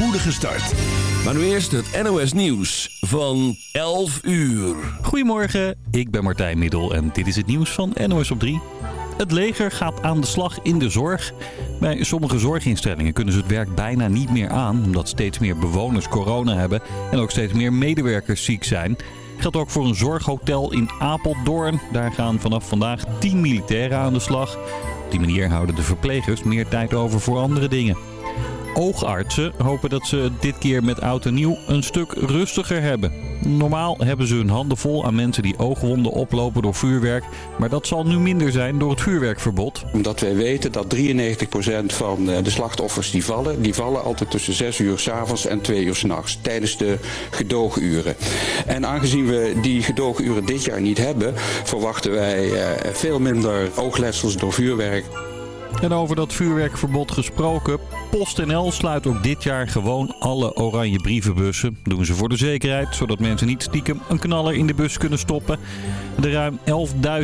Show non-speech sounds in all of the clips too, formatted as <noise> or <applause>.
spoedige start. Maar nu eerst het NOS Nieuws van 11 uur. Goedemorgen, ik ben Martijn Middel en dit is het nieuws van NOS op 3. Het leger gaat aan de slag in de zorg. Bij sommige zorginstellingen kunnen ze het werk bijna niet meer aan... omdat steeds meer bewoners corona hebben en ook steeds meer medewerkers ziek zijn... Geldt ook voor een zorghotel in Apeldoorn. Daar gaan vanaf vandaag 10 militairen aan de slag. Op die manier houden de verplegers meer tijd over voor andere dingen. Oogartsen hopen dat ze dit keer met oud en nieuw een stuk rustiger hebben. Normaal hebben ze hun handen vol aan mensen die oogwonden oplopen door vuurwerk. Maar dat zal nu minder zijn door het vuurwerkverbod. Omdat wij weten dat 93% van eh, de slachtoffers die vallen... die vallen altijd tussen 6 uur s'avonds en 2 uur s'nachts tijdens de gedooguren. En aangezien we die gedooguren dit jaar niet hebben... verwachten wij eh, veel minder oogletsels door vuurwerk. En over dat vuurwerkverbod gesproken. PostNL sluit ook dit jaar gewoon alle oranje brievenbussen. Doen ze voor de zekerheid, zodat mensen niet stiekem een knaller in de bus kunnen stoppen. De ruim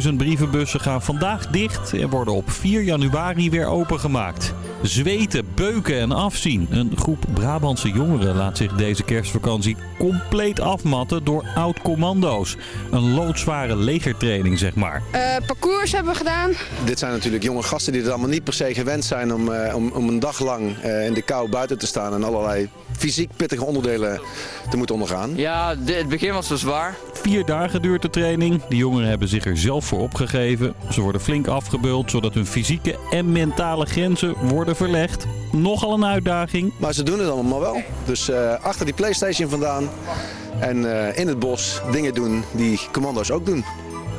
11.000 brievenbussen gaan vandaag dicht en worden op 4 januari weer opengemaakt. Zweten, beuken en afzien. Een groep Brabantse jongeren laat zich deze kerstvakantie compleet afmatten door oud-commando's. Een loodzware legertraining, zeg maar. Uh, parcours hebben we gedaan. Dit zijn natuurlijk jonge gasten die er allemaal niet per se gewend zijn om, uh, om, om, een dag lang uh, in de kou buiten te staan en allerlei fysiek pittige onderdelen te moeten ondergaan. Ja, het begin was zo zwaar. Vier dagen duurt de training. De jongeren hebben zich er zelf voor opgegeven. Ze worden flink afgebeuld zodat hun fysieke en mentale grenzen worden verlegd. Nogal een uitdaging. Maar ze doen het allemaal wel. Dus uh, achter die Playstation vandaan en uh, in het bos dingen doen die commando's ook doen.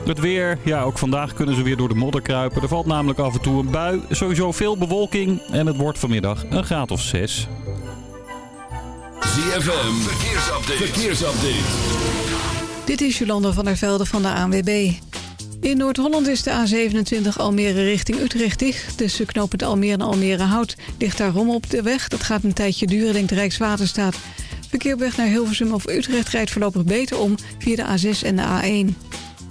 Het weer, ja ook vandaag kunnen ze weer door de modder kruipen. Er valt namelijk af en toe een bui, sowieso veel bewolking en het wordt vanmiddag een graad of 6. ZFM, verkeersupdate. verkeersupdate. Dit is Jolanda van der Velde van de ANWB. In Noord-Holland is de A27 Almere richting Utrecht dicht. Tussen knooppunt Almere en Almere Hout ligt daar rom op de weg. Dat gaat een tijdje duren, denkt de Rijkswaterstaat. Verkeer op weg naar Hilversum of Utrecht rijdt voorlopig beter om via de A6 en de A1.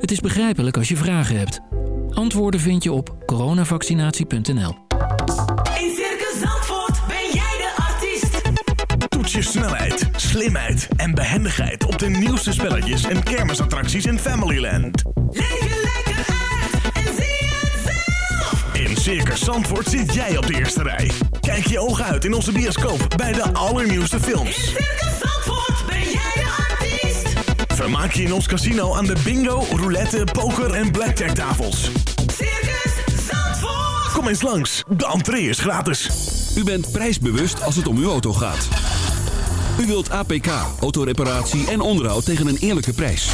Het is begrijpelijk als je vragen hebt. Antwoorden vind je op coronavaccinatie.nl. In Circus Zandvoort ben jij de artiest. Toets je snelheid, slimheid en behendigheid op de nieuwste spelletjes en kermisattracties in Familyland. Leef je lekker uit en zie het zelf. In Circus Zandvoort zit jij op de eerste rij. Kijk je ogen uit in onze bioscoop bij de allernieuwste films. In Circus Vermaak je in ons casino aan de bingo, roulette, poker en blackjack tafels. Circus Zandvoort. Kom eens langs, de entree is gratis. U bent prijsbewust als het om uw auto gaat. U wilt APK, autoreparatie en onderhoud tegen een eerlijke prijs.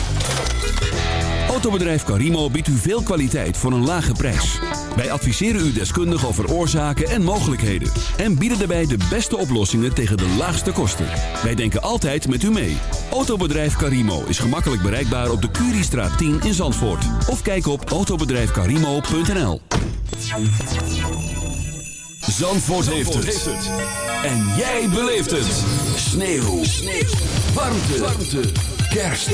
Autobedrijf Carimo biedt u veel kwaliteit voor een lage prijs. Wij adviseren u deskundig over oorzaken en mogelijkheden. En bieden daarbij de beste oplossingen tegen de laagste kosten. Wij denken altijd met u mee. Autobedrijf Carimo is gemakkelijk bereikbaar op de Curiestraat 10 in Zandvoort. Of kijk op autobedrijfcarimo.nl Zandvoort, heeft, het. En jij beleeft het. Sneeuw. Sneeuw. Warmte. Warmte. Kerst.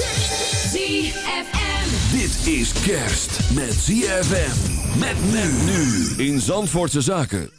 ZFM. Dit is kerst met ZFM. Met men nu in Zandvoortse Zaken.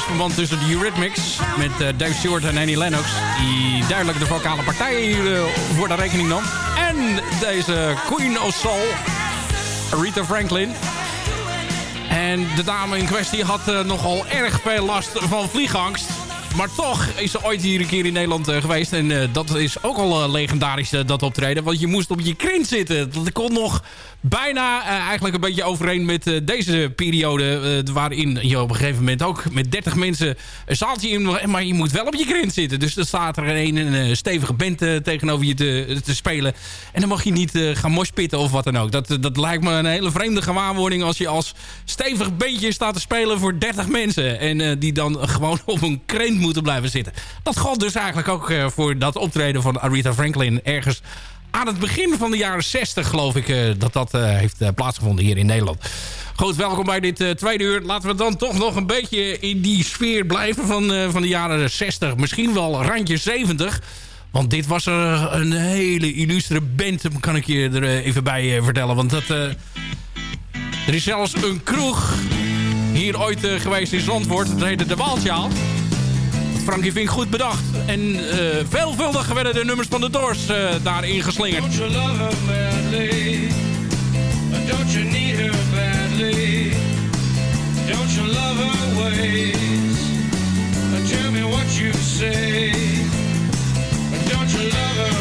Samenwerkingsverband tussen de Eurythmics... met eh, Dave Stewart en Annie Lennox... die duidelijk de vocale partij hier eh, voor de rekening nam. En deze Queen of Soul, Rita Franklin. En de dame in kwestie had eh, nogal erg veel last van vliegangst. Maar toch is ze ooit hier een keer in Nederland geweest. En dat is ook al eh, legendarisch, dat optreden. Want je moest op je krint zitten. Dat kon nog bijna eh, eigenlijk een beetje overeen met eh, deze periode. eh, waarin je op een gegeven moment ook met 30 mensen een zaaltje in... Maar je moet wel op je krint zitten. Dus dan staat er een, een, stevige band tegenover je te, te spelen. En dan mag je niet gaan moshpitten of wat dan ook. Dat, dat lijkt me een hele vreemde gewaarwording... als je als stevig bandje staat te spelen voor 30 mensen. En die dan gewoon op een krent moeten blijven zitten. Dat geldt dus eigenlijk ook voor dat optreden van Aretha Franklin... ergens aan het begin van de jaren 60 geloof ik eh, dat dat eh, heeft eh, plaatsgevonden hier in Nederland. Goed, welkom bij dit tweede uur. Laten we dan toch nog een beetje in die sfeer blijven van, van de jaren 60. Misschien wel randje 70. Want dit was er een hele illustere band, kan ik je er even bij vertellen. Want dat, er is zelfs een kroeg hier ooit geweest in Zandvoort. Dat heette De Waaltjaal. Frankie Vink goed bedacht. En eh, veelvuldig werden de nummers van de Doors eh, daarin geslingerd. Don't you love her madly? Don't you need her badly? Don't you love her ways? Tell me what you say. Don't you love her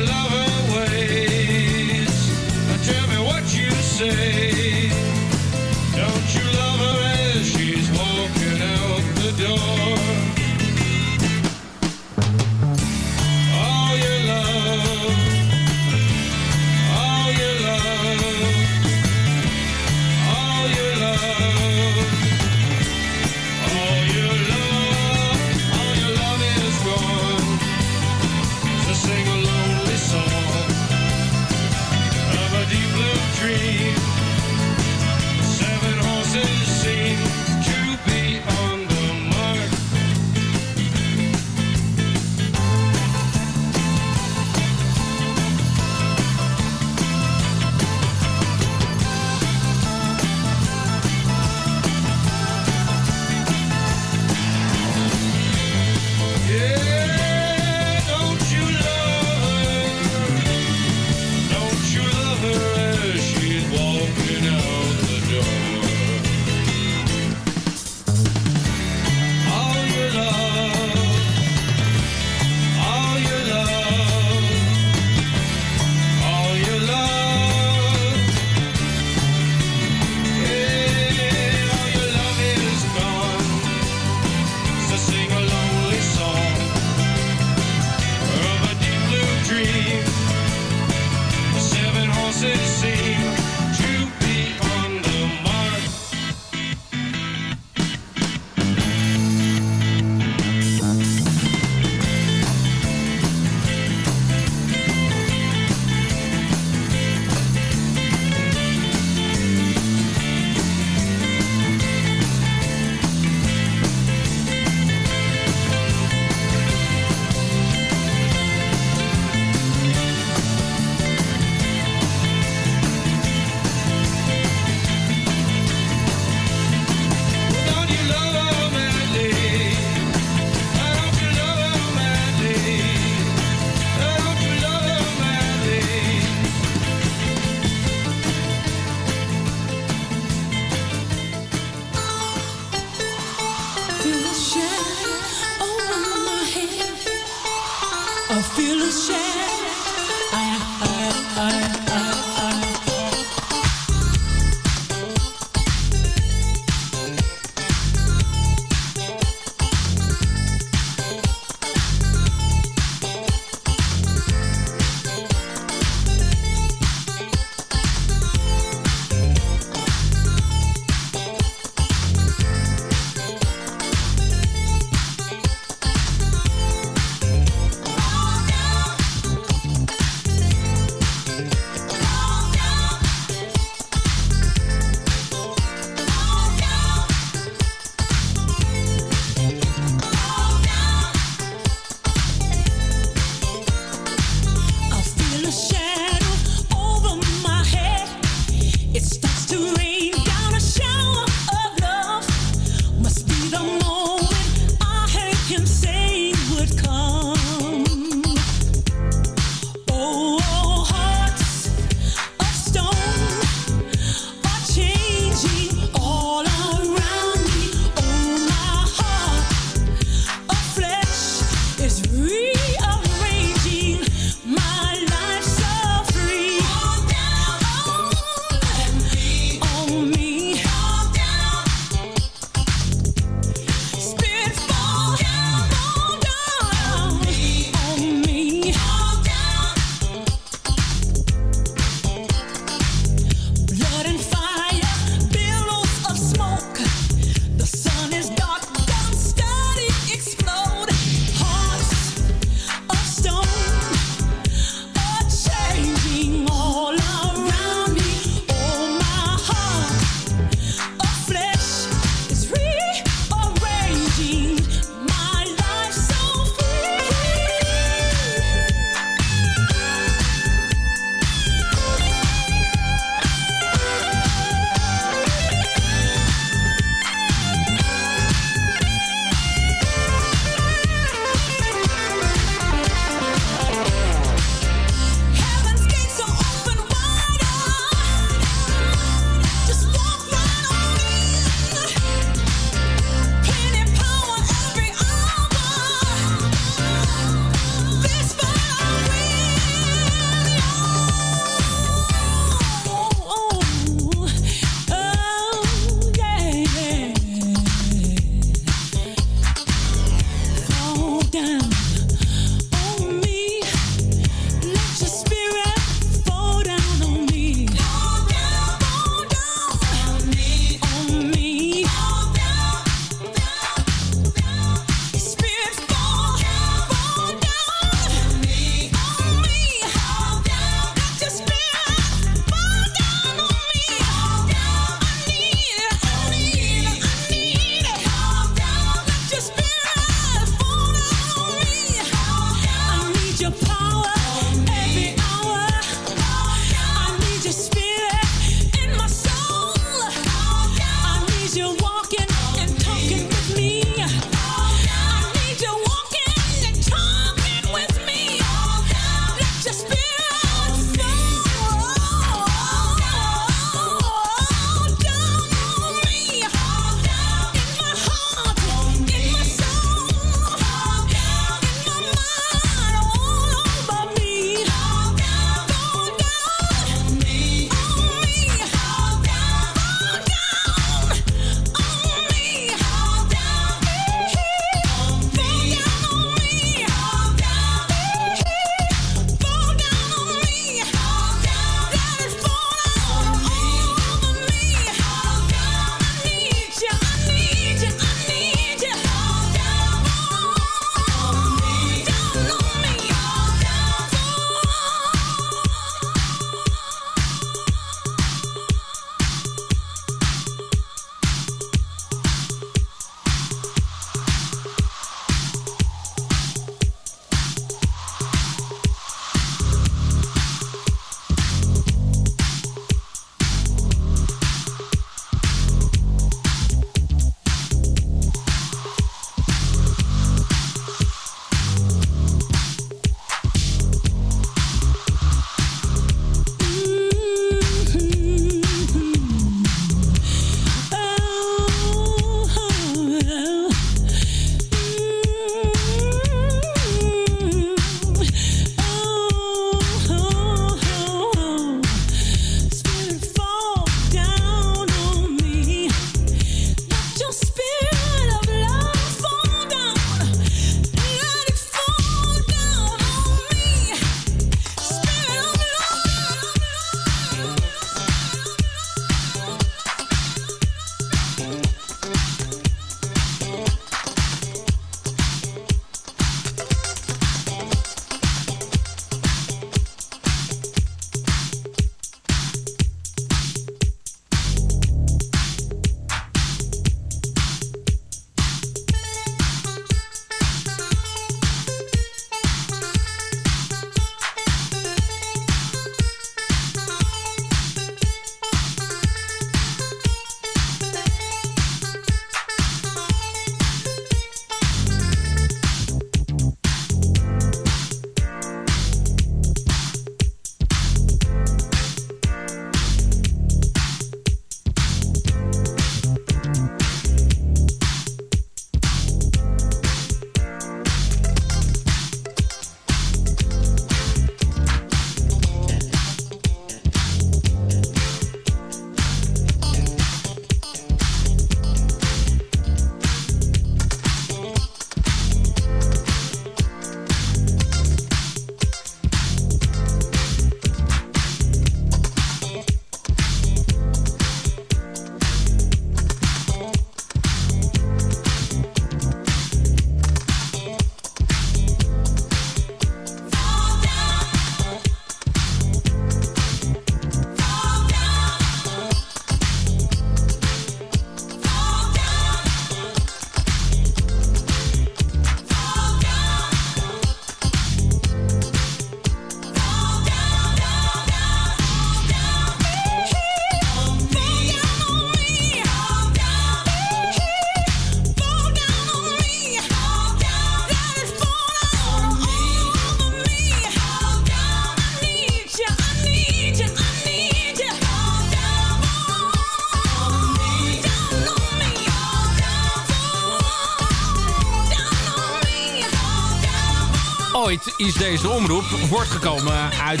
is deze omroep voortgekomen uit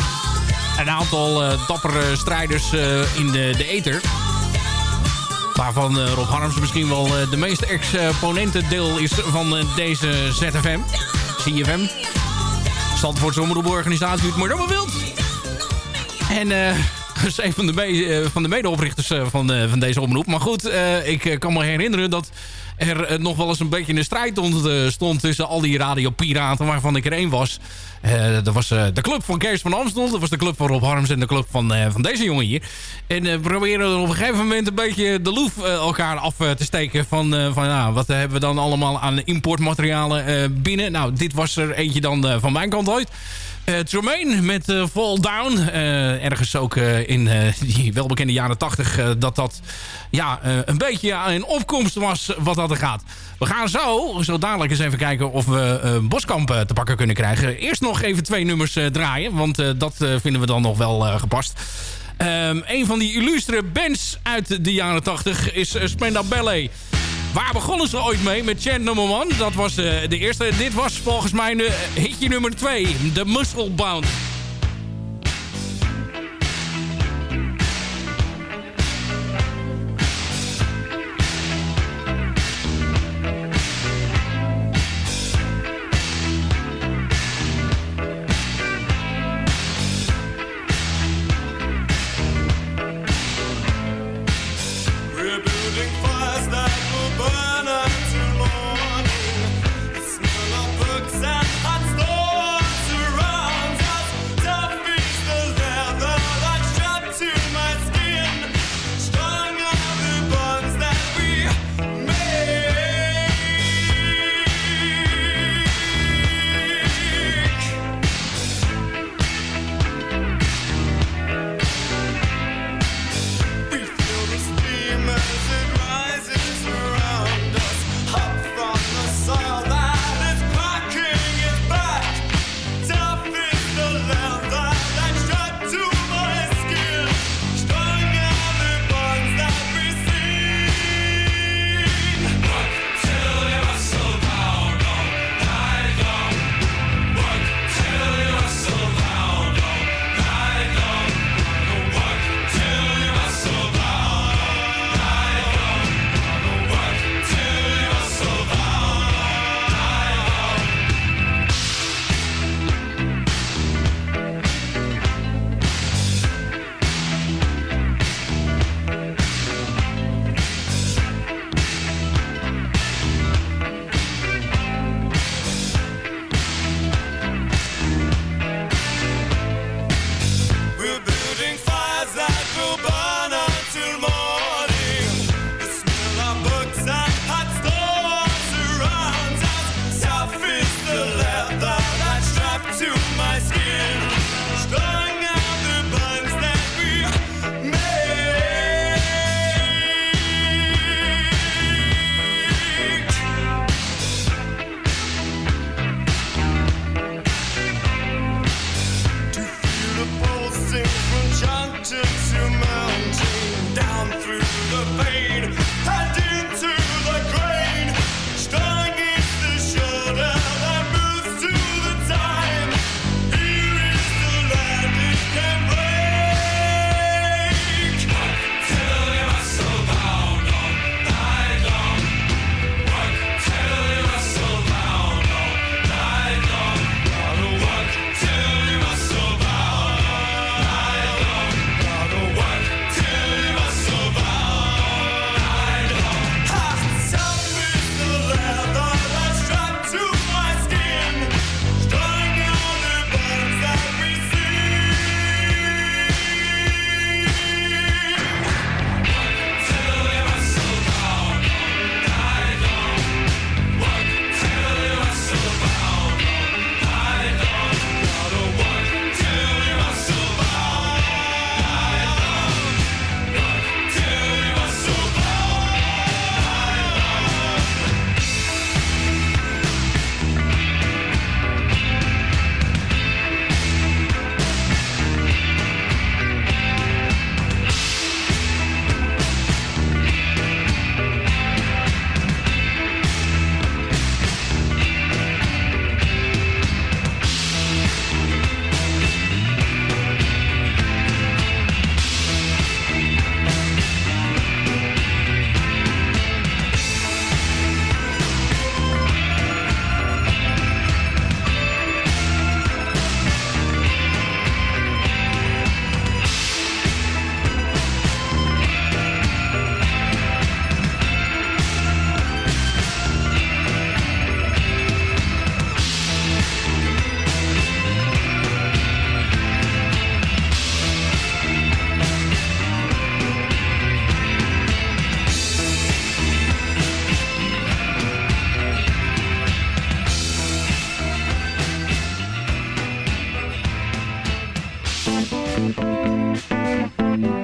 een aantal uh, dappere strijders uh, in de, de ether. Waarvan uh, Rob Harms misschien wel de meest exponente deel is van deze ZFM. CFM. Zandvoortse omroeporganisatie, u het maar allemaal wilt. En <laughs> is een van de, van de medeoprichters van, van deze omroep. Maar goed, ik kan me herinneren dat er nog wel eens een beetje een strijd stond tussen al die radiopiraten waarvan ik er één was. Uh, dat was uh, de club van Kees van Amstel. Dat was de club van Rob Harms en de club van, uh, van deze jongen hier. En we proberen op een gegeven moment een beetje de loef elkaar af te steken. Van, van nou, wat hebben we dan allemaal aan importmaterialen binnen. Nou, dit was er eentje dan van mijn kant ooit. Uh, Tremaine met Fall Down. Ergens ook in die welbekende jaren 80 dat dat ja, een beetje in opkomst was wat dat er gaat. We gaan zo, zo dadelijk eens even kijken of we Boskamp te pakken kunnen krijgen. Eerst nog even twee nummers draaien, want dat vinden we dan nog wel gepast. Um, een van die illustere bands uit de jaren 80 is Spenda Ballet. Waar begonnen ze ooit mee? Met Chant Number One. Dat was de eerste. Dit was volgens mij hitje nummer 2. De Muscle Bound. Música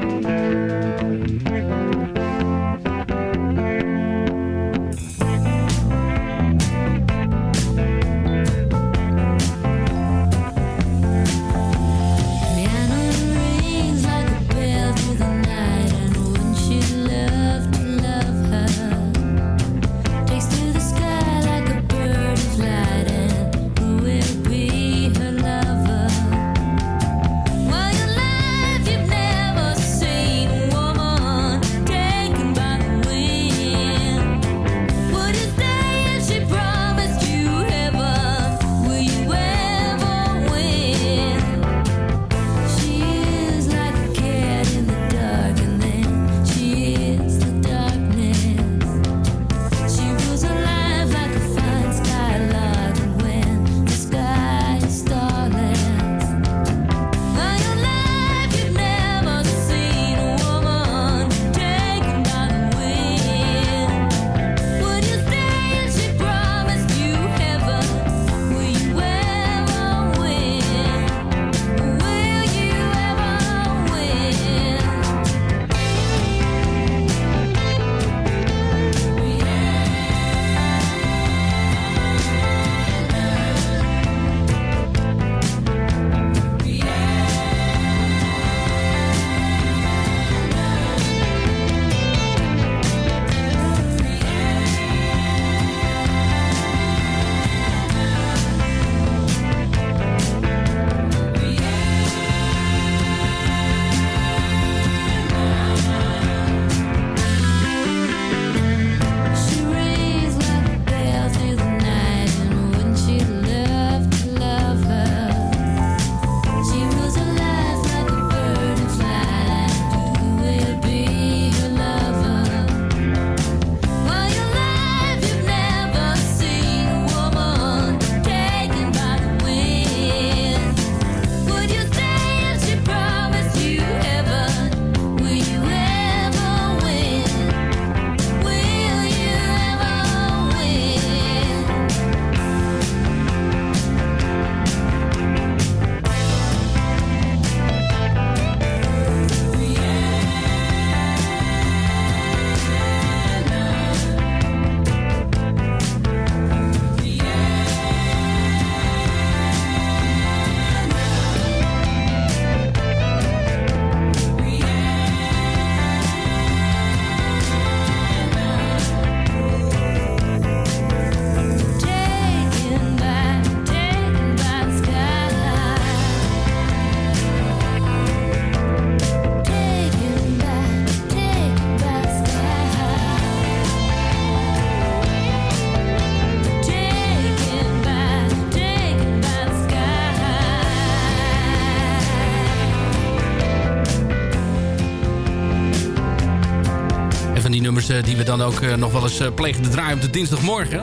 eh, die we dan ook eh, nog wel eens eh, plegen te draaien op de dinsdagmorgen.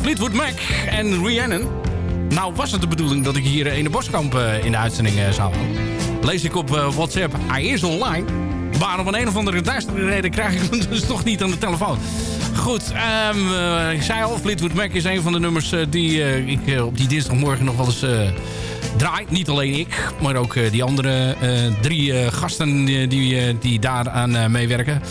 Fleetwood Mac en Rhiannon. Nou was het de bedoeling dat ik hier Ene Boskamp eh, in de uitzending zou. Lees ik op WhatsApp, hij is online. Maar om een, of andere duistere reden krijg ik hem <laughs> dus toch niet aan de telefoon. Goed, ehm, eh, ik zei al, Fleetwood Mac is een van de nummers die ik op die dinsdagmorgen nog wel eens draai. Niet alleen ik, maar ook die andere drie gasten die, die, daaraan meewerken.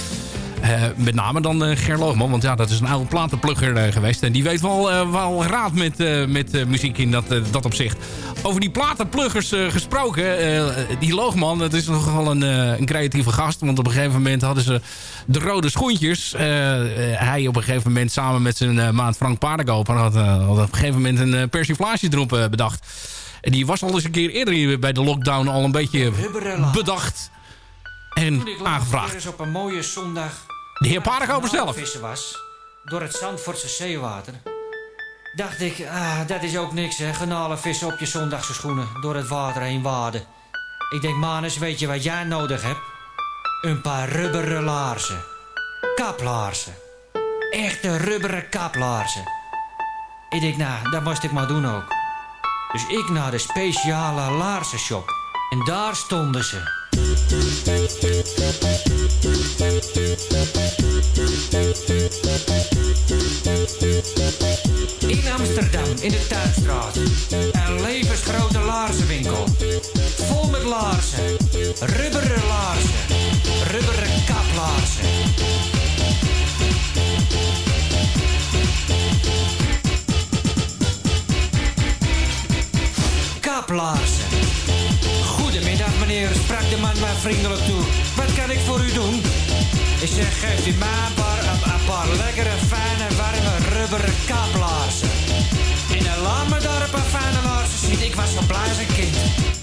Eh, met name dan eh, Ger Loogman, want ja, dat is een oude platenplugger eh, geweest. En die weet wel, wel raad met, met muziek in dat, dat opzicht. Over die platenpluggers gesproken, die Loogman, dat is nogal een, een creatieve gast. Want op een gegeven moment hadden ze de rode schoentjes. Hij op een gegeven moment samen met zijn eh, maat Frank Paardenkoper had, had op een gegeven moment een uh, persiflage erop bedacht. En die was al eens een keer eerder bij de lockdown al een beetje bedacht en aangevraagd. eens op een mooie zondag... De heer Paardenkoper zelf. vissen was, door het Zandvoortse zeewater... dacht ik, ah, dat is ook niks hè, genalen vissen op je zondagse schoenen... door het water heen waden. Ik denk, Manus, weet je wat jij nodig hebt? Een paar rubberen laarzen. Kaplaarzen. Echte rubberen kaplaarzen. Ik denk, nou, dat moest ik maar doen ook. Dus ik naar de speciale laarzenshop. En daar stonden ze. In Amsterdam, in de Tuinstraat. Een levensgrote laarzenwinkel. Vol met laarzen. Rubberen laarzen. Rubberen kaplaarzen. Kaplaarzen. Goedemiddag meneer, sprak de man maar vriendelijk toe. Wat kan ik voor u doen? Ik zeg, geeft u mij een paar, een, een paar lekkere, fijne, warme, rubberen kaplaarzen. En dan laat me daar een fijne laarzen zien. Ik was zo een kind.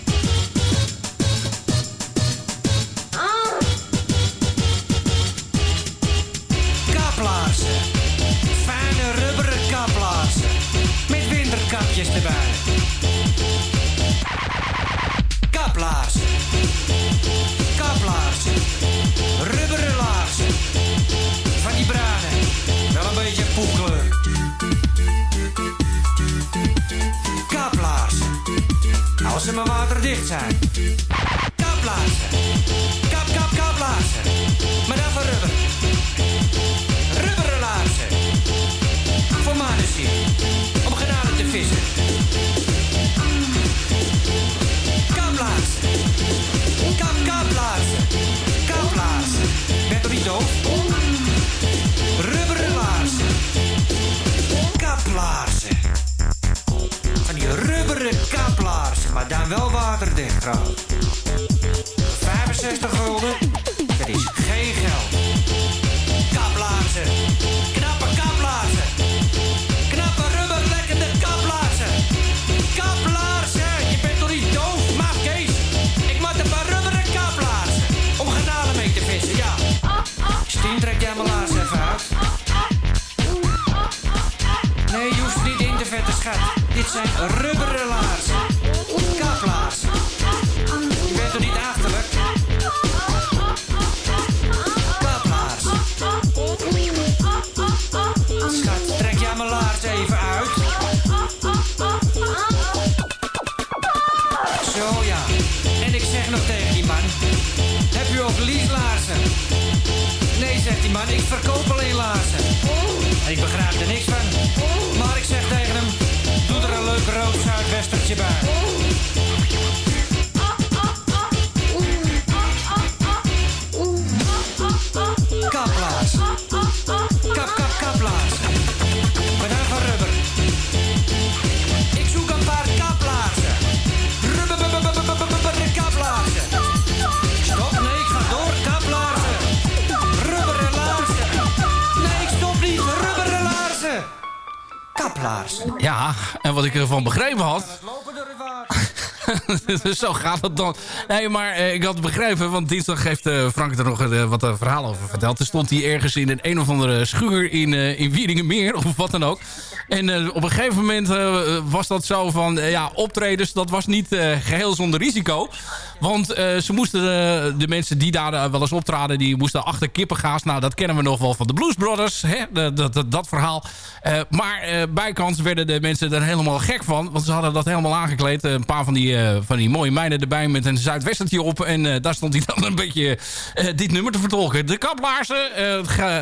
Waterdicht zijn. Kaplaarzen. Wel waterdicht trouwens. 65 gulden. Dat is geen geld. Kaplaarzen. Knappe kaplaarzen. Knappe rubberlekkende kaplaarzen. Kaplaarzen. Je bent toch niet doof, maat Kees? Ik maak een paar rubberen kaplaarzen. Om genade mee te vissen, ja. Stien, trek jij mijn laars even uit. Nee, je hoeft niet in te vetten, schat. Dit zijn rubberen niks van. Maar ik zeg tegen hem, doe er een leuk rood zuidwestertje bij. Ja, en wat ik ervan begrepen had... <laughs> Zo gaat het dan. Nee, maar eh, ik had begrepen, want dinsdag heeft eh, Frank er nog eh, wat eh, verhaal over verteld. Er stond hij ergens in een een of andere schuur in, eh in Wiedingenmeer, of wat dan ook. En eh, op een gegeven moment eh, was dat zo van, ja, optredens, dat was niet eh, geheel zonder risico. Want eh, ze moesten, eh, de mensen die daar eh, wel eens optraden, die moesten achter kippengaas. Nou, dat kennen we nog wel van de Blues Brothers, hè? Dat, dat, dat, verhaal. Maar bijkans werden de mensen er helemaal gek van. Want ze hadden dat helemaal aangekleed. Een paar van die, van die mooie meiden erbij met een zuidwestertje op. En daar stond hij dan een beetje dit nummer te vertolken. De kaplaarzen.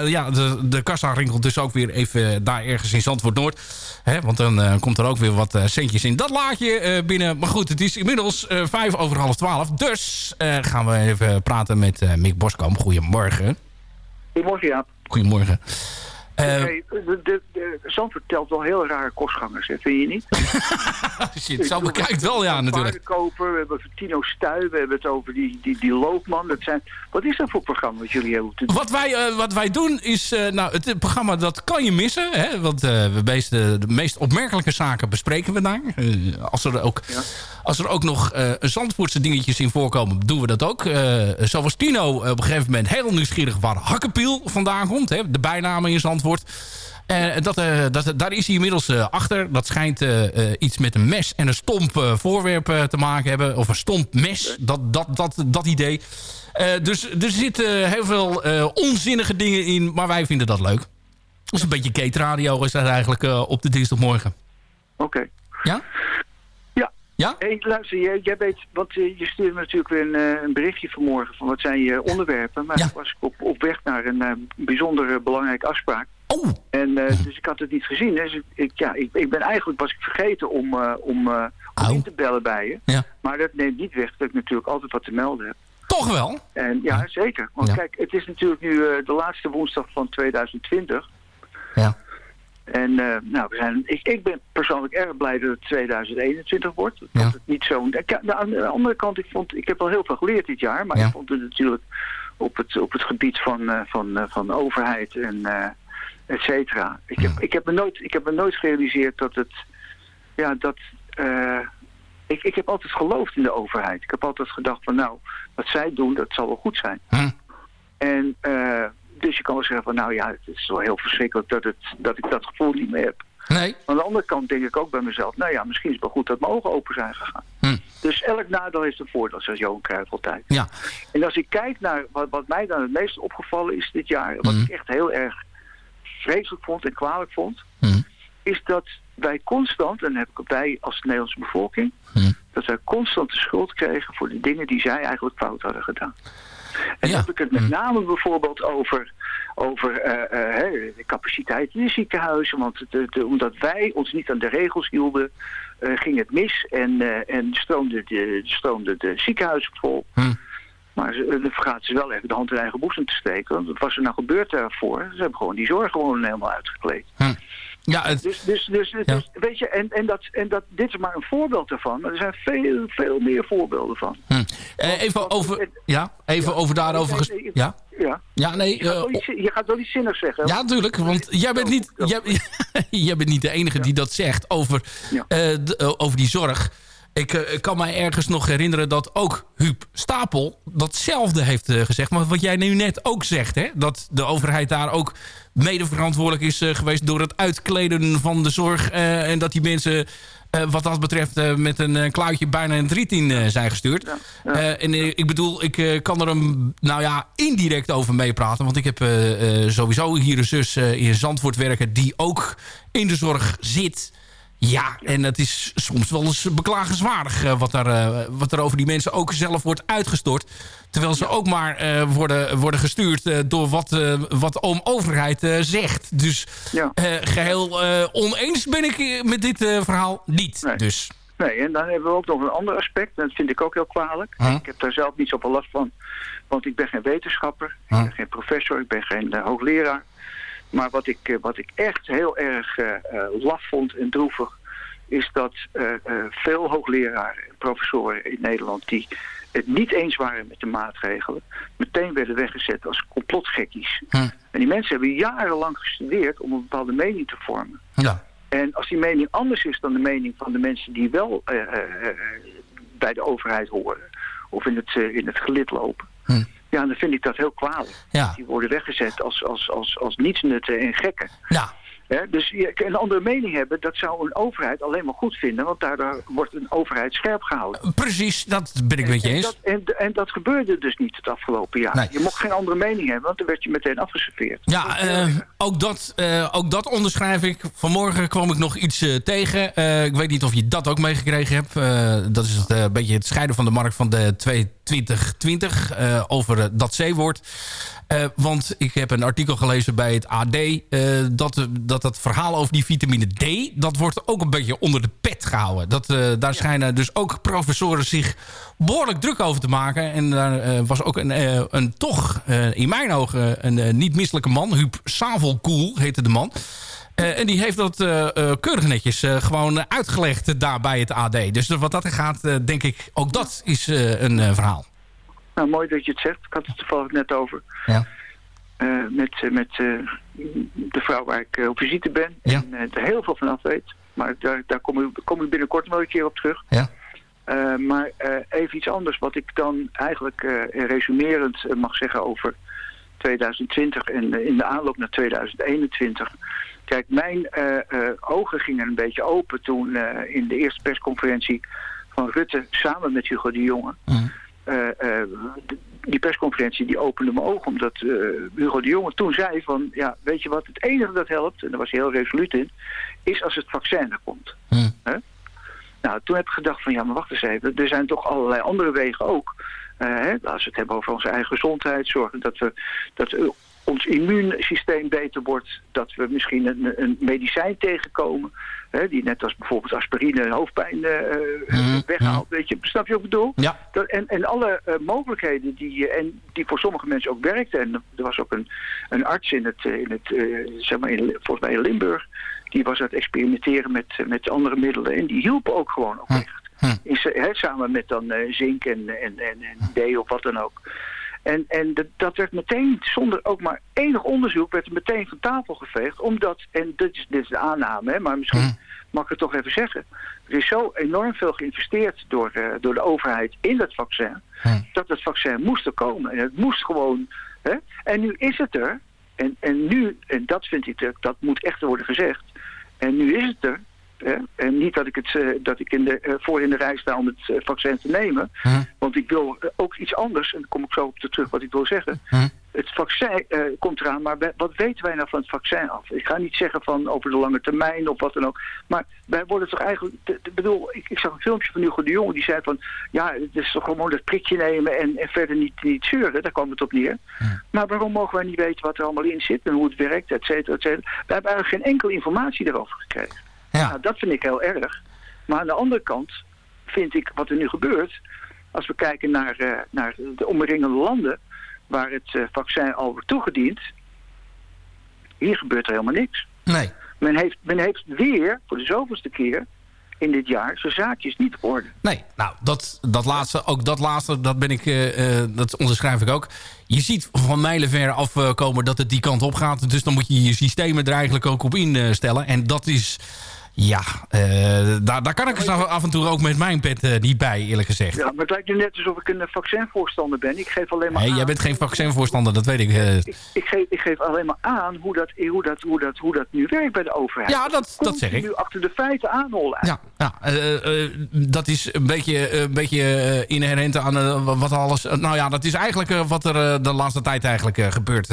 ja, de, de kassa rinkelt dus ook weer even daar ergens in Zandvoort Noord. Hè, want dan komt er ook weer wat centjes in dat laadje binnen. Maar goed, het is inmiddels vijf over half twaalf. Dus eh, gaan we even praten met eh, Mick Boskamp. Goedemorgen. Goedemorgen, Jaap. Goedemorgen. Eh, Hey, de, de, de, Zandvoort telt wel heel rare kostgangers, hè, vind je niet? <laughs> shit, zo bekijkt wel, ja, natuurlijk. Paardenkoper, we hebben Tino Stuy, we hebben het over die, die, die loopman. Dat zijn, wat is dat voor programma wat jullie hebben te doen? Wat wij, wat wij doen is... nou, het programma dat kan je missen. Hè, want we beesten, de meest opmerkelijke zaken bespreken we daar. Als, er ook, als er ook nog eh Zandvoortse dingetjes in voorkomen, doen we dat ook. Eh zoals Tino op een gegeven moment heel nieuwsgierig waar Hakkepiel vandaan komt. Hè, de bijnamen in Zandvoort. Eh, dat, eh, dat, daar is hij inmiddels achter. Dat schijnt iets met een mes en een stomp voorwerp te maken hebben. Of een stomp mes. Dat, dat, dat, dat idee. Dus er zitten heel veel onzinnige dingen in. Maar wij vinden dat leuk. Dat is een beetje Kate Radio is dat eigenlijk op de dinsdagmorgen. Oké. Ja. Ja? Hey, luister, jij, jij weet, want eh, je stuurde me natuurlijk weer een, eh, een berichtje vanmorgen van wat zijn je onderwerpen. Maar ik was ik op, op weg naar een eh, bijzonder belangrijke afspraak. Oh. En dus ik had het niet gezien. Dus ik, ik- ja, ik, ik ben eigenlijk was ik vergeten om, om, om in te bellen bij je. Ja. Maar dat neemt niet weg dat ik natuurlijk altijd wat te melden heb. Toch wel? En ja, zeker. Want Ja. kijk, het is natuurlijk nu de laatste woensdag van 2020. Ja. En eh, nou, we zijn, ik, ik ben persoonlijk erg blij dat het 2021 wordt. Dat Ja. het niet zo. Nou, aan de andere kant, ik, vond, ik heb al heel veel geleerd dit jaar. Maar Ja. ik vond het natuurlijk op het, op het gebied van, eh, van, eh, van overheid en et cetera. Ik heb, ik, heb me nooit, ik heb me nooit gerealiseerd dat het. Ja, dat. ik, ik heb altijd geloofd in de overheid. Ik heb altijd gedacht van nou, wat zij doen, dat zal wel goed zijn. En eh, dus je kan wel zeggen van nou ja, het is wel heel verschrikkelijk dat, het, dat ik dat gevoel niet meer heb. Nee. Aan de andere kant denk ik ook bij mezelf, nou ja, misschien is het wel goed dat mijn ogen open zijn gegaan. Dus elk nadeel heeft een voordeel, zoals Johan Cruijff altijd. Ja. En als ik kijk naar wat, wat mij dan het meest opgevallen is dit jaar, wat ik echt heel erg vreselijk vond en kwalijk vond, is dat wij constant, en heb ik wij als Nederlandse bevolking, dat wij constant de schuld kregen voor de dingen die zij eigenlijk fout hadden gedaan. En dan heb ik het met name bijvoorbeeld over, over eh, eh, de capaciteit in de ziekenhuizen. Want het- omdat wij ons niet aan de regels hielden, eh, ging het mis en, en stroomde, de, stroomde de ziekenhuizen vol. Maar ze, dan vergaten ze wel even de hand in eigen boezem te steken. Want wat was er nou gebeurd daarvoor? Ze hebben gewoon die zorg gewoon helemaal uitgekleed. Ja, het, Dus, dus, dus, dus weet je, en, en, dat, en dat, dit is maar een voorbeeld daarvan. Maar er zijn veel, veel meer voorbeelden van. Eh, even over, ja, even over daarover. nee, nee, Ja? Ja. Ja, nee. Je gaat, eh, wel iets, je gaat wel iets zinnigs zeggen. Ja, natuurlijk. Want jij bent niet, jij, <laughs> jij bent niet de enige die dat zegt over, eh, over die zorg. Ik eh, ik kan mij ergens nog herinneren dat ook Huub Stapel datzelfde heeft eh, gezegd. Maar wat jij nu net ook zegt, hè, dat de overheid daar ook mede verantwoordelijk is eh, geweest... door het uitkleden van de zorg. en dat die mensen wat dat betreft met een kluitje bijna een driet in zijn gestuurd. En ik bedoel, ik kan er een, nou ja, indirect over meepraten. Want ik heb sowieso hier een zus in Zandvoort werken... die ook in de zorg zit... Ja, en het is soms wel eens beklagenswaardig eh, wat, er, eh, wat er over die mensen ook zelf wordt uitgestort. Terwijl ze ook maar eh, worden, worden gestuurd door wat, wat oom overheid zegt. Dus eh, geheel eh, oneens ben ik met dit verhaal niet. Dus. Nee, en dan hebben we ook nog een ander aspect. En dat vind ik ook heel kwalijk. Huh? Ik heb daar zelf niet zoveel last van. Want ik ben geen wetenschapper. Ik ben geen professor. Ik ben geen hoogleraar. Maar wat ik, eh, wat ik echt heel erg eh, eh, laf vond en droevig... is dat veel hoogleraren en professoren in Nederland... die het niet eens waren met de maatregelen... meteen werden weggezet als complotgekkies. En die mensen hebben jarenlang gestudeerd om een bepaalde mening te vormen. Ja. En als die mening anders is dan de mening van de mensen die wel bij de overheid horen... of in het, in het gelid lopen... Ja, dan vind ik dat heel kwalijk. Ja. Die worden weggezet als, als, als, als nietsnutten en gekken. Ja. Hè, dus je, een andere mening hebben, dat zou een overheid alleen maar goed vinden. Want daardoor wordt een overheid scherp gehouden. Precies, dat ben ik met je En eens. dat, en, en dat gebeurde dus niet het afgelopen jaar. Nee. Je mocht geen andere mening hebben, want dan werd je meteen afgeserveerd. Ja, eh, ook, dat, eh, ook dat onderschrijf ik. Vanmorgen kwam ik nog iets eh, tegen. Ik weet niet of je dat ook meegekregen hebt. Dat is het, een beetje het scheiden van de markt van de 2020 eh, over dat C-woord. Want ik heb een artikel gelezen bij het AD... eh, dat, dat het verhaal over die vitamine D... dat wordt ook een beetje onder de pet gehouden. Dat, eh, daar schijnen dus ook professoren zich behoorlijk druk over te maken. En daar eh, was ook een, eh, een toch, in mijn ogen, een niet misselijke man. Huub Savelkoel heette de man. En die heeft dat eh, keurig netjes gewoon uitgelegd daar bij het AD. Dus wat dat gaat, denk ik, ook dat is een verhaal. Nou, mooi dat je het zegt. Ik had het toevallig net over. Ja. Eh, met eh, met eh, de vrouw waar ik op visite ben. Ja. En er heel veel vanaf weet. Maar daar, daar kom, ik, kom binnenkort wel een keer op terug. Ja. Maar even iets anders wat ik dan eigenlijk resumerend mag zeggen over 2020 en in de aanloop naar 2021. Kijk, mijn ogen gingen een beetje open toen in de eerste persconferentie van Rutte samen met Hugo de Jonge. D- die persconferentie die opende mijn ogen omdat eh, Hugo de Jonge toen zei van ja, weet je wat, het enige dat helpt, en daar was hij heel resoluut in, is als het vaccin er komt. Hè? Nou, toen heb ik gedacht van ja, maar wacht eens even. Er zijn toch allerlei andere wegen ook. Eh, hè, als we het hebben over onze eigen gezondheid. Zorgen dat, we, dat eh, ons immuunsysteem beter wordt. Dat we misschien een, een medicijn tegenkomen. Hè, die net als bijvoorbeeld aspirine en hoofdpijn eh, eh, weghaalt. Weet je, snap je wat ik bedoel? Ja. Dat, en, en alle eh, mogelijkheden die, en die voor sommige mensen ook werkten. En er was ook een, een arts in het, in het zeg maar in, volgens mij in Limburg. Die was aan het experimenteren met, met andere middelen. En die hielpen ook gewoon ook echt. In, hè, samen met dan zink en, en, en, en D of wat dan ook. En, en dat, dat werd meteen, zonder ook maar enig onderzoek, werd meteen van tafel geveegd. Omdat, en dit is, dit is de aanname, hè, maar misschien mag ik het toch even zeggen. Er is zo enorm veel geïnvesteerd door, eh, door de overheid in dat vaccin. Dat het vaccin moest er komen. En het moest gewoon. Hè? En nu is het er. En, en nu, en dat vind ik, dat, dat moet echt worden gezegd. En nu is het er. En niet dat ik, het, eh, dat ik in de, eh, voor in de rij sta om het eh, vaccin te nemen. Want ik wil ook iets anders. En daar kom ik zo op terug wat ik wil zeggen. Het vaccin komt eraan, maar wat weten wij nou van het vaccin af? Ik ga niet zeggen van over de lange termijn of wat dan ook. Maar wij worden toch eigenlijk... Ik bedoel, ik, ik zag een filmpje van Hugo de Jonge die zei van... Ja, het is toch gewoon dat prikje nemen en, en verder niet, niet zeuren. Daar kwam het op neer. Maar waarom mogen wij niet weten wat er allemaal in zit en hoe het werkt, et cetera, et cetera? We hebben eigenlijk geen enkele informatie daarover gekregen. Nou, dat vind ik heel erg. Maar aan de andere kant vind ik wat er nu gebeurt... als we kijken naar, eh, naar de omringende landen... waar het eh, vaccin al wordt toegediend... hier gebeurt er helemaal niks. Nee. Men heeft, men heeft weer, voor de zoveelste keer in dit jaar... zijn zaakjes niet op orde. Nee, nou, dat, dat laatste, ook dat laatste, dat ben ik, eh, dat onderschrijf ik ook. Je ziet van mijlenver afkomen dat het die kant op gaat. Dus dan moet je je systemen er eigenlijk ook op instellen. En dat is, ja, eh, daar, daar kan ik er af en toe ook met mijn pet eh, niet bij, eerlijk gezegd. Ja, maar het lijkt nu net alsof ik een eh, vaccinvoorstander ben. Ik geef alleen maar Nee, aan... jij bent geen vaccinvoorstander, dat weet ik. Ik, ik, geef, ik geef alleen maar aan hoe dat, hoe, dat, hoe, dat, hoe dat nu werkt bij de overheid. Ja, dat- dat zeg ik. Nu achter de feiten aanhollen. Ja, ja dat is een beetje, een beetje inherent aan wat alles... nou ja, dat is eigenlijk wat er de laatste tijd eigenlijk gebeurt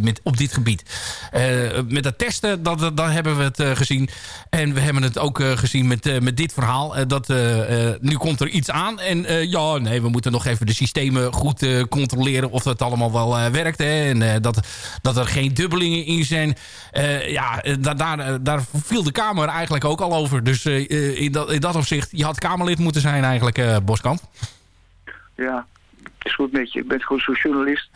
met, op dit gebied. Met het testen, dat, dat, daar hebben we het gezien. En we hebben het ook eh, gezien met, eh, met dit verhaal. eh, dat nu komt er iets aan. En ja, nee, we moeten nog even de systemen goed controleren... of het allemaal wel werkt. Hè? En dat, dat er geen dubbelingen in zijn. Ja, daar, daar, viel de Kamer eigenlijk ook al over. Dus in, dat, in dat opzicht, je had Kamerlid moeten zijn eigenlijk, Boskamp. Ja, is goed met je. Ik ben gewoon zo'n journalist.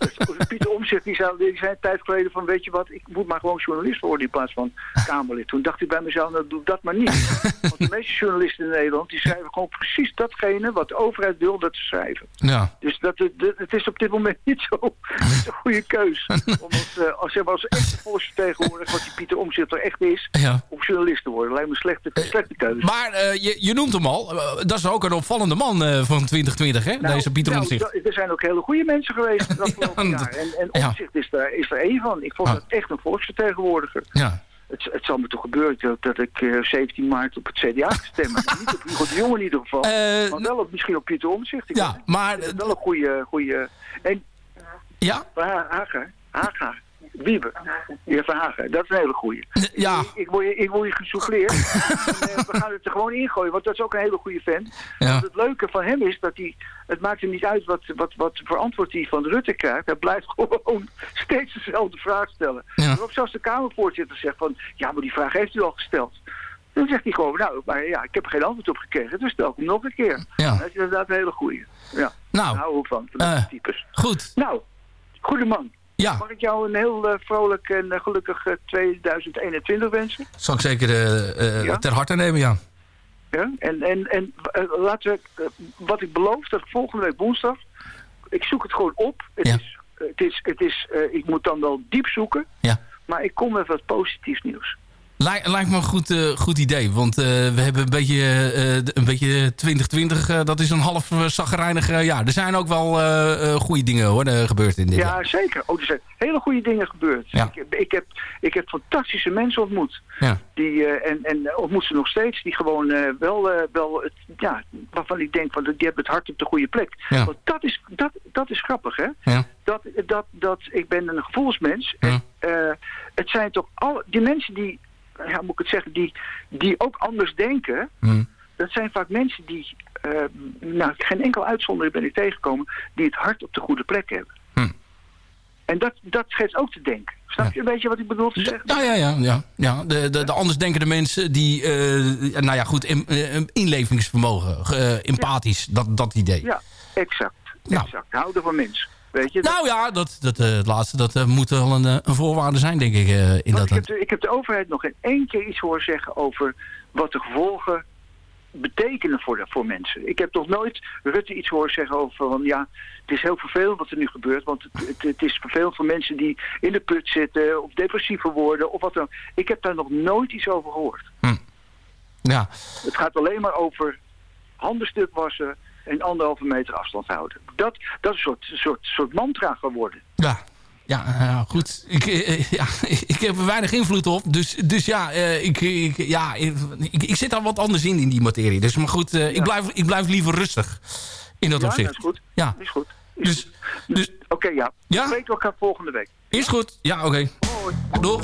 <laughs> Pieter Omzicht die zei, die zei een tijd geleden van... weet je wat, ik moet maar gewoon journalist worden in plaats van Kamerlid. Toen dacht ik bij mezelf, nou doe dat maar niet. <laughs> Want de meeste journalisten in Nederland... die schrijven gewoon precies datgene wat de overheid wil dat ze schrijven. Ja. Dus dat, het- het is op dit moment niet zo een goede keus. <laughs> Om als, eh, als, zeg maar, als echte volksvertegenwoordiger, wat die Pieter Omzicht er echt is... Ja. om journalist te worden. Lijkt me een slechte, slechte keuze. Maar eh, je, je noemt hem al. Eh, dat is ook een opvallende man eh, van 2020, hè? Deze Pieter nou, Omtzigt. er zijn ook hele goede mensen geweest het <laughs> afgelopen jaar. En, en ja. Omtzigt is daar, is daar één van. Ik vond Ah. dat echt een volksvertegenwoordiger. Ja. Het, het zal me toch gebeuren dat, dat ik eh, 17 maart op het CDA ga stemmen. Niet op Hugo de Jonge in ieder geval. maar wel op, misschien op Pieter Omtzigt. Ik Eh, Ja, maar... wel een goede... goede en, ja? Hager. Hager. Wiebe. Ja, van Hagen. Dat is een hele goeie. Ja. Ik, ik, word, je- ik word je gesouffleerd. <laughs> en, eh, we gaan het er gewoon ingooien, want dat is ook een hele goede fan. Ja. Het leuke van hem is dat hij... Het maakt hem niet uit wat, wat, wat voor antwoord hij van Rutte krijgt. Hij blijft <laughs> gewoon steeds dezelfde vraag stellen. Waarop zelfs de Kamervoorzitter zegt van... Ja, maar die vraag heeft u al gesteld. Dan zegt hij gewoon, nou, maar ja, ik heb er geen antwoord op gekregen. Dus stel ik hem nog een keer. Ja. Dat is inderdaad een hele goeie. Ja. Nou. Daar hou van, types. Goed. Nou, goede man. Ja. Mag ik jou een heel eh, vrolijk en eh, gelukkig eh, 2021 wensen? Zal ik zeker eh, eh, Ja? ter harte nemen, ja. Ja? En, en, en eh, laten we, eh, wat ik beloof, dat ik volgende week woensdag, ik zoek het gewoon op. Het is, het is, het is eh, ik moet dan wel diep zoeken, Ja. maar ik kom met wat positiefs nieuws. Lij- lijkt me een goed, eh, goed idee. Want eh, we hebben een beetje, eh, een beetje 2020, eh, dat is een half zagrijnig jaar. Er zijn ook wel goede dingen hoor, gebeurd in dit jaar. Ja, zeker. Oh, er zijn hele goede dingen gebeurd. Ja. Ik, heb- ik, heb, ik heb fantastische mensen ontmoet. Ja. Die, en, en ontmoet ze nog steeds. Die gewoon wel, wel het, ja, waarvan ik denk van die hebben het hart op de goede plek. Ja. Want dat is, dat, dat is grappig, hè? Ja. Dat, dat, dat, ik ben een gevoelsmens. En, het zijn toch al die mensen die, ja, moet ik het zeggen, die, die ook anders denken. Hm. Dat zijn vaak mensen die, eh, nou, geen enkel uitzondering ben ik tegengekomen, die het hart op de goede plek hebben. Hm. En dat, dat geeft ook te denken. Snap je een beetje wat ik bedoel te zeggen? Ja, ja, ja. ja, ja. De, de, de andersdenkende mensen die, eh, nou ja, goed, in, inlevingsvermogen, eh, empathisch, dat, dat idee. Ja, exact. Nou. exact. Houden van mensen. Weet je? Nou ja, dat, dat, eh, het laatste dat eh, moet wel een, eh, een voorwaarde zijn, denk ik. in dat, ik, heb de, ik heb de overheid nog in één keer iets horen zeggen over wat de gevolgen betekenen voor, de, voor mensen. Ik heb nog nooit Rutte iets horen zeggen over van ja, het is heel vervelend wat er nu gebeurt. Want het, het, het is vervelend voor mensen die in de put zitten of depressiever worden of wat dan. Ik heb daar nog nooit iets over gehoord. ja. Het gaat alleen maar over handen stuk wassen en anderhalve meter afstand houden. Dat, dat is een soort, soort, soort mantra geworden. Ja, ja, ja, goed. Ik, eh, ja, <laughs> ik heb er weinig invloed op. Dus, dus ja, eh, ik, ik, ja ik, ik zit daar wat anders in, in die materie. Dus maar goed, eh, ik, blijf, ik blijf liever rustig in dat ja, opzicht. dat is goed. Ja. Is goed. Dus, dus Oké, ja. Ja? Ik weet elkaar volgende week. is goed. Ja, oké. Doeg.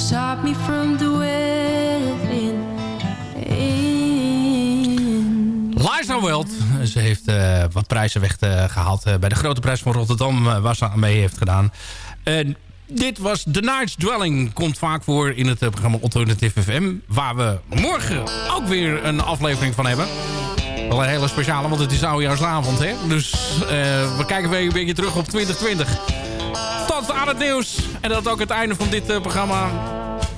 stop me from the in. Liza ze heeft eh, wat prijzen weggehaald eh, uh, eh, bij de Grote Prijs van Rotterdam, waar ze aan mee heeft gedaan. dit was The Night's Dwelling, komt vaak voor in het programma Alternative FM, waar we morgen ook weer een aflevering van hebben. Wel een hele speciale, want het is oudejaarsavond, hè? Dus we kijken weer een beetje terug op 2020 althans aan het nieuws. En dat ook het einde van dit eh, programma.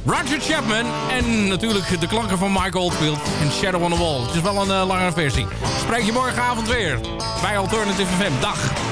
Roger Chapman en natuurlijk de klanken van Mike Oldfield in Shadow on the Wall. Het is wel een eh, langere versie. Spreek je morgenavond weer bij Alternative FM. Dag!